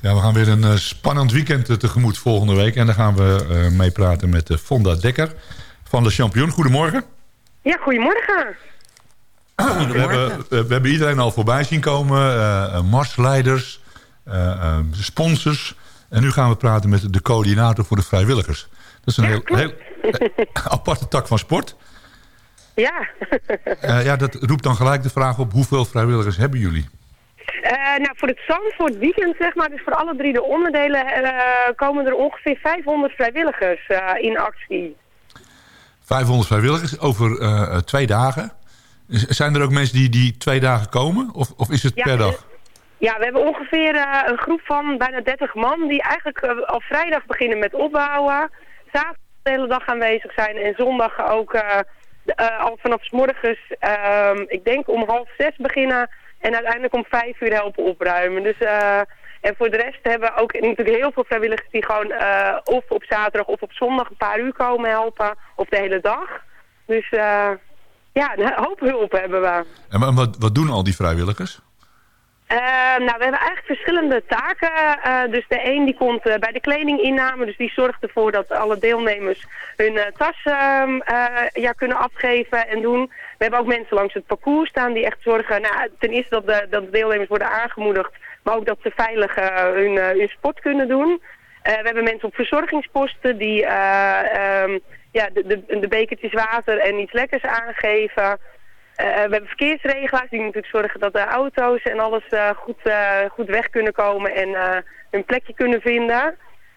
Ja, we gaan weer een spannend weekend tegemoet volgende week. En dan gaan we uh, mee praten met Fonda Dekker van de Champion. Goedemorgen. Ja, goedemorgen. We hebben, we hebben iedereen al voorbij zien komen. marsleiders, sponsors. En nu gaan we praten met de coördinator voor de vrijwilligers. Dat is een heel, heel, aparte tak van sport. Ja. uh, ja, dat roept dan gelijk de vraag op hoeveel vrijwilligers hebben jullie? Uh, nou, voor het Zandvoort weekend, zeg maar, dus voor alle drie de onderdelen, uh, komen er ongeveer 500 vrijwilligers in actie. 500 vrijwilligers over twee dagen. Zijn er ook mensen die die twee dagen komen? Of, of is het per dag? Ja, we hebben ongeveer een groep van bijna 30 man die eigenlijk al vrijdag beginnen met opbouwen. Zaterdag de hele dag aanwezig zijn en zondag ook uh, al vanaf s morgens, uh, ik denk om half zes beginnen en uiteindelijk om vijf uur helpen opruimen. Dus, uh, en voor de rest hebben we ook natuurlijk heel veel vrijwilligers die gewoon uh, of op zaterdag of op zondag een paar uur komen helpen, of de hele dag. Dus ja, een hoop hulp hebben we. En wat, wat doen al die vrijwilligers? Uh, nou, we hebben eigenlijk verschillende taken. Uh, dus de een die komt uh, bij de kledinginname, dus die zorgt ervoor dat alle deelnemers hun tas ehm, ja, kunnen afgeven en doen. We hebben ook mensen langs het parcours staan die echt zorgen, nou, ten eerste dat de, dat de deelnemers worden aangemoedigd, maar ook dat ze veilig hun, hun sport kunnen doen. we hebben mensen op verzorgingsposten die um, ja, de, de, de bekertjes water en iets lekkers aangeven. Uh, we hebben verkeersregelaars die natuurlijk zorgen dat de auto's en alles uh, goed, uh, goed weg kunnen komen en hun plekje kunnen vinden.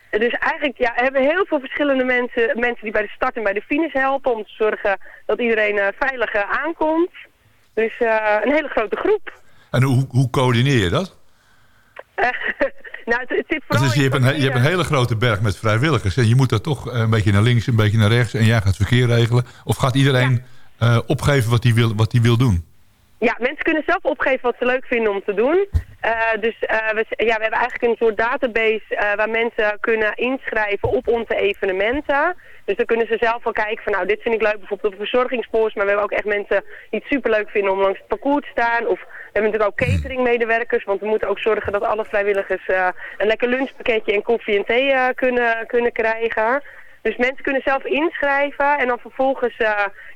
Dus eigenlijk ja, hebben we heel veel verschillende mensen, mensen die bij de start en bij de finish helpen om te zorgen dat iedereen veilig aankomt. Dus een hele grote groep. En hoe, hoe coördineer je dat? nou, het, het, zit vooral dus je, hebt een, je hebt een hele grote berg met vrijwilligers en je moet dat toch een beetje naar links, een beetje naar rechts en jij gaat verkeer regelen. Of gaat iedereen uh, opgeven wat hij wil, wat hij wil doen? Ja, mensen kunnen zelf opgeven wat ze leuk vinden om te doen. Uh, dus uh, we, ja, we hebben eigenlijk een soort database waar mensen kunnen inschrijven op onze evenementen. Dus dan kunnen ze zelf wel kijken van nou dit vind ik leuk bijvoorbeeld op verzorgingspost. Maar we hebben ook echt mensen die het superleuk vinden om langs het parcours te staan. Of we hebben natuurlijk ook cateringmedewerkers. Want we moeten ook zorgen dat alle vrijwilligers een lekker lunchpakketje en koffie en thee kunnen, kunnen krijgen. Dus mensen kunnen zelf inschrijven en dan vervolgens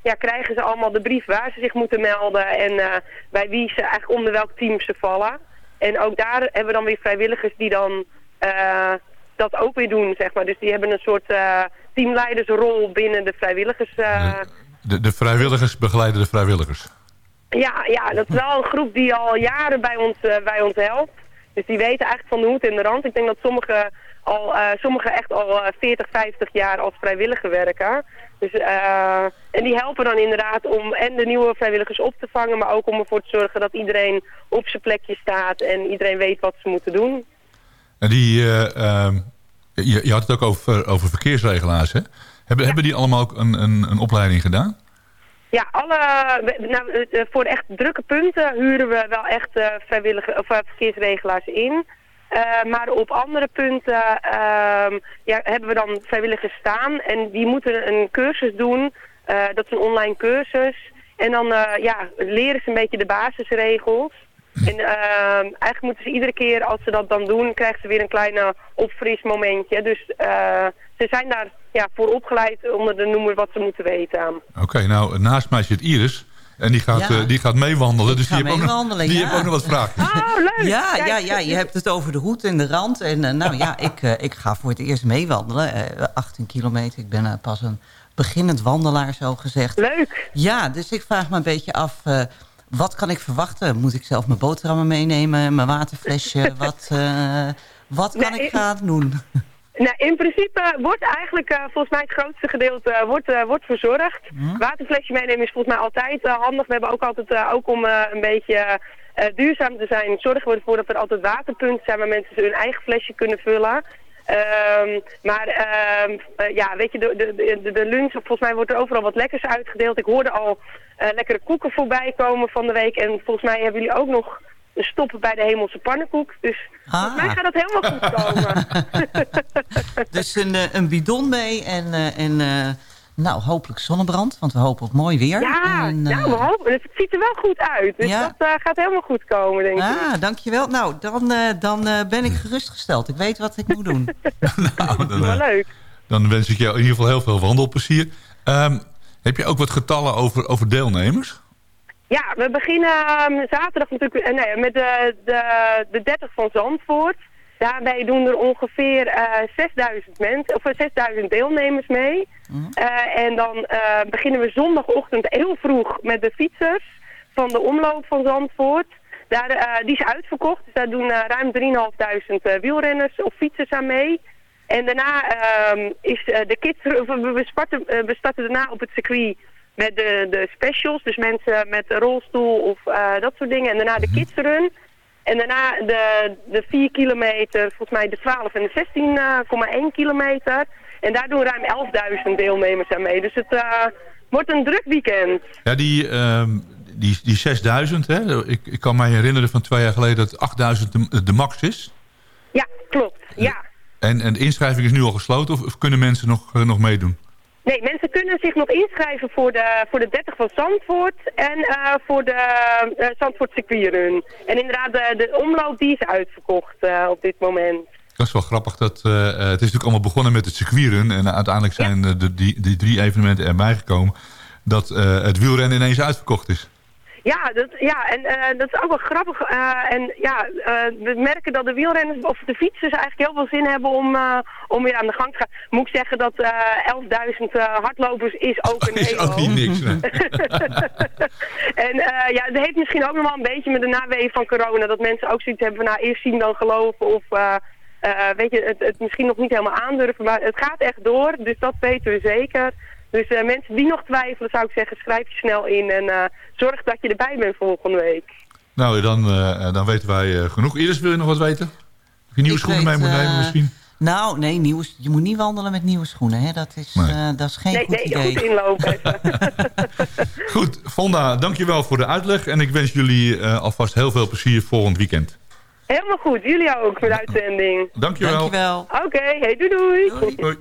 ja, krijgen ze allemaal de brief waar ze zich moeten melden en uh, bij wie ze eigenlijk onder welk team ze vallen. En ook daar hebben we dan weer vrijwilligers die dan uh, dat ook weer doen, zeg maar. Dus die hebben een soort teamleidersrol binnen de vrijwilligers. De, de, vrijwilligers begeleiden de vrijwilligers? Ja, ja, dat is wel een groep die al jaren bij ons, bij ons helpt. Dus die weten eigenlijk van de hoed en de rand. Ik denk dat sommige al, uh, sommigen echt al 40, eh, 50 jaar als vrijwilliger werken. Dus, uh, en die helpen dan inderdaad om en de nieuwe vrijwilligers op te vangen, maar ook om ervoor te zorgen dat iedereen op zijn plekje staat en iedereen weet wat ze moeten doen. En die, uh, je, je, had het ook over, over verkeersregelaars, hè? Hebben, hebben die allemaal ook een, een, een opleiding gedaan? Ja, alle, nou, voor echt drukke punten huren we wel echt vrijwillige, of, verkeersregelaars in. Uh, maar op andere punten uh, ja, hebben we dan vrijwilligers staan en die moeten een cursus doen. Uh, dat is een online cursus. En dan uh, ja, leren ze een beetje de basisregels. En ehm, eigenlijk moeten ze iedere keer als ze dat dan doen, krijgen ze weer een kleine opfrismomentje. Dus ze zijn daar ja, voor opgeleid onder de noemer wat ze moeten weten. Oké, nou naast mij zit Iris. En die gaat, ja. uh, die gaat meewandelen. Dus die, heeft ook, nog, die ja. heeft ook nog wat vragen. Oh, leuk. Ja, ja, ja, je hebt het over de hoed en de rand. En uh, nou ja, ik, uh, ik ga voor het eerst meewandelen. 18 kilometer. Ik ben pas een beginnend wandelaar, zo gezegd. Leuk. Ja, dus ik vraag me een beetje af... wat kan ik verwachten? Moet ik zelf mijn boterhammen meenemen? Mijn waterflesje? wat, wat kan nee, ik gaan doen? Nou, in principe wordt eigenlijk uh, volgens mij het grootste gedeelte uh, wordt, uh, wordt verzorgd. Hm? Waterflesje meenemen is volgens mij altijd handig. We hebben ook altijd, ook om een beetje duurzaam te zijn, zorgen we ervoor dat er altijd waterpunten zijn waar mensen hun eigen flesje kunnen vullen. Um, maar um, ja, weet je, de, de, de, de, lunch, volgens mij wordt er overal wat lekkers uitgedeeld. Ik hoorde al lekkere koeken voorbij komen van de week. En volgens mij hebben jullie ook nog stoppen bij de hemelse pannenkoek. Dus ah. volgens mij gaat dat helemaal goed komen. dus een, eh, een bidon mee en, uh, en uh, Nou, hopelijk zonnebrand, want we hopen op mooi weer. Ja, En, ja eh, we hopen. Het ziet er wel goed uit. Dus Ja. dat eh, gaat helemaal goed komen, denk ik. Ah, dankjewel. Nou, dan, eh, dan eh, ben ik gerustgesteld. Ik weet wat ik moet doen. Nou, dan, Wel eh, leuk. dan wens ik jou in ieder geval heel veel wandelplezier. Ehm, heb je ook wat getallen over, over deelnemers? Ja, we beginnen ehm, zaterdag natuurlijk eh, nee, met de, de, de 30 van Zandvoort. Daarbij doen er ongeveer eh 6000 mensen, of eh, 6000 deelnemers mee. Eh, en dan eh, beginnen we zondagochtend heel vroeg met de fietsers van de omloop van Zandvoort. Daar, eh, die is uitverkocht, dus daar doen eh, ruim 3.500 eh, wielrenners of fietsers aan mee. En daarna ehm, is eh, de kids, of we, we, starten, eh, we starten daarna op het circuit met de, de specials. Dus mensen met een rolstoel of eh, dat soort dingen. En daarna de kidsrun. En daarna de, de 4 kilometer, volgens mij de 12 en de 16,1 kilometer. En daar doen ruim 11.000 deelnemers aan mee. Dus het eh, wordt een druk weekend. Ja, die, ehm, die, die 6000, hè? Ik, ik kan mij herinneren van twee jaar geleden dat 8000 de, de max is. Ja, klopt. Ja. En, en de inschrijving is nu al gesloten of, of kunnen mensen nog, eh, nog meedoen? Nee, mensen kunnen zich nog inschrijven voor de, voor de 30 van Zandvoort en eh, voor de eh, Zandvoort circuitrun. En inderdaad, de, de omloop die is uitverkocht eh, op dit moment. Dat is wel grappig. Dat, het is natuurlijk allemaal begonnen met het circuitrun. En uiteindelijk zijn de, die, die drie evenementen erbij gekomen. Dat het wielrennen ineens uitverkocht is. Ja, dat, ja en eh, dat is ook wel grappig. eh, en ja, eh, we merken dat de wielrenners of de fietsers eigenlijk heel veel zin hebben om, om weer aan de gang te gaan. Moet ik zeggen dat eh 11.000 eh, hardlopers is ook een is hele ook niet niks. nee. En ja, het heeft misschien ook nog wel een beetje met de naweeën van corona. Dat mensen ook zoiets hebben van nou eerst zien dan geloven. Of weet je, het, het misschien nog niet helemaal aandurven. Maar het gaat echt door, dus dat weten we zeker. Dus eh, mensen die nog twijfelen zou ik zeggen, schrijf je snel in. En eh, zorg dat je erbij bent volgende week. Nou, dan, eh, dan weten wij eh, genoeg. Iris, wil je nog wat weten? Of je nieuwe Ik schoenen mee moet nemen misschien? Nou, nee, nieuwe, je moet niet wandelen met nieuwe schoenen. Hè? Dat, is, Nee. eh, dat is geen Nee, goed nee, idee. goed inlopen. Goed, Fonda, dankjewel voor de uitleg. En ik wens jullie eh, alvast heel veel plezier volgend weekend. Helemaal goed, jullie ook voor de uitzending. Dankjewel. Dankjewel. Oké, hey, doei doei. Doei. Hoi.